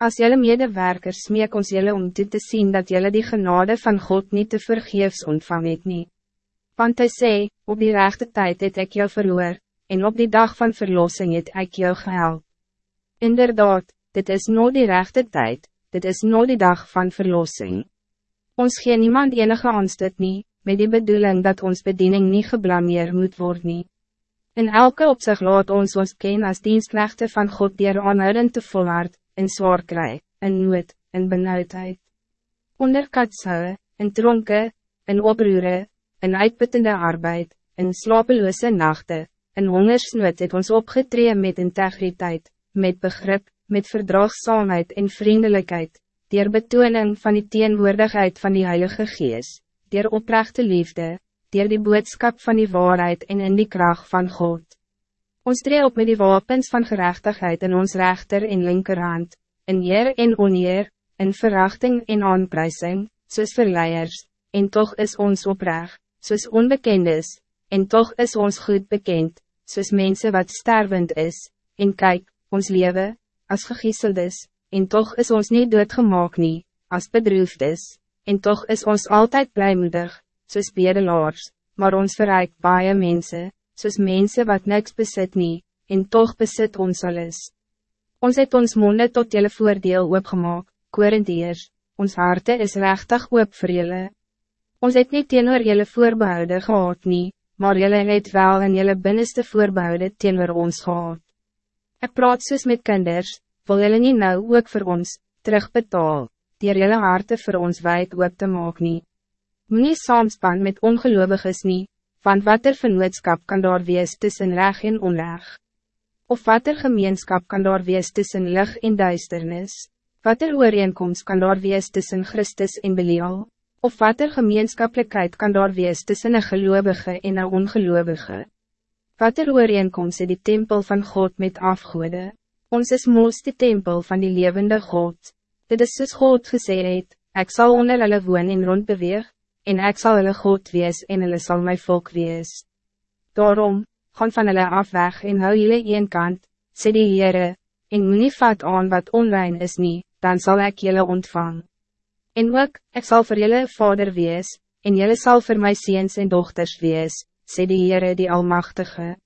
Als jelle medewerkers smeek ons jelle om toe te zien dat jelle die genade van God niet te vergeefs ontvang het nie. Want hij sê, op die rechte tijd het ik jou verloor, en op die dag van verlossing het ik jou gehelp. Inderdaad, dit is nooit die rechte tijd, dit is nooit die dag van verlossing. Ons gee niemand enige aanstit nie, met die bedoeling dat ons bediening niet geblameer moet worden. In elke opzicht laat ons ons ken als dienstknechte van God dier aanhoudend te volhard, in zwaar kry, in nood, in benauwdheid. Onder katsouwe, in dronken, in oproere, in uitputtende arbeid, in slapeloze nachten, in hongersnood het ons opgetree met integriteit, met begrip, met verdraagzaamheid en vriendelijkheid, dier betoning van die teenwoordigheid van die Heilige Gees, dier oprechte liefde, dier die boodskap van die waarheid en in die kracht van God. Ons tree op met die wapens van gerechtigheid in ons rechter en linkerhand, in eer en oneer, in verachting en aanprijsing, soos verleiers, en toch is ons oprecht, soos onbekendes, en toch is ons goed bekend, soos mensen wat stervend is, en kijk, ons leven, als gegieseldes, en toch is ons niet doodgemaak nie, as bedroefd is, en toch is ons altijd blijmoedig, soos bedelaars, maar ons verrijk baie mense, soos mense wat niks besit nie, en toch besit ons alles. Ons het ons monde tot jelle voordeel oopgemaak, korintiers, ons harte is rechtig oop vir jylle. Ons het niet teenoor jelle voorbehoude gehad nie, maar jelle het wel in jelle binnenste voorbehoude teenoor ons gehad. Ik praat soos met kinders, wil jelle nie nou ook voor ons, terugbetaal, dier jelle harte voor ons wijd oop te maak nie. Moe saamspan met ongeloviges nie, want wat er vernootskap kan daar wees tussen reg en onreg? Of wat er gemeenskap kan daar wees tussen lig en duisternis? Wat er ooreenkomst kan daar wees tussen Christus en Belial? Of wat er gemeenskaplikheid kan daar wees tussen een gelovige en een ongelovige? Wat er ooreenkomst is die tempel van God met afgoede? Ons is moos die tempel van die levende God. Dit is soos God gesê het, ek sal onder hulle woon en rondbeweeg, en ik zal hulle God wees en hulle sal my volk wees. Daarom, gaan van hulle af weg en hou julle een kant, sê die Heere, en moet nie vat aan wat onrein is nie, dan zal ik julle ontvang. En ook, ik zal voor julle vader wees, en julle zal voor my seens en dochters wees, sê die Heere die Almachtige.